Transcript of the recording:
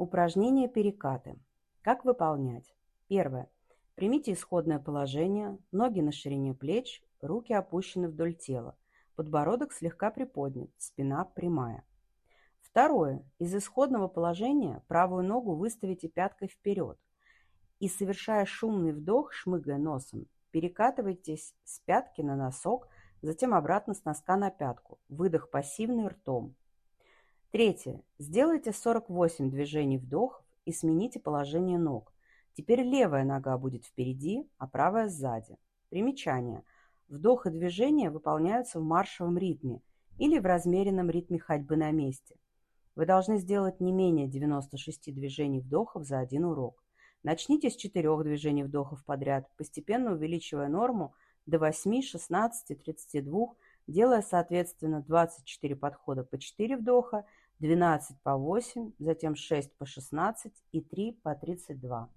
Упражнение перекаты. Как выполнять? Первое. Примите исходное положение, ноги на ширине плеч, руки опущены вдоль тела, подбородок слегка приподнят, спина прямая. Второе. Из исходного положения правую ногу выставите пяткой вперед и, совершая шумный вдох, шмыгая носом, перекатывайтесь с пятки на носок, затем обратно с носка на пятку. Выдох пассивный ртом. Третье. Сделайте 48 движений вдохов и смените положение ног. Теперь левая нога будет впереди, а правая сзади. Примечание. Вдох и движение выполняются в маршевом ритме или в размеренном ритме ходьбы на месте. Вы должны сделать не менее 96 движений вдохов за один урок. Начните с 4 движений вдохов подряд, постепенно увеличивая норму до 8, 16, 32, делая соответственно 24 подхода по 4 вдоха, 12 по 8, затем 6 по 16 и 3 по 32.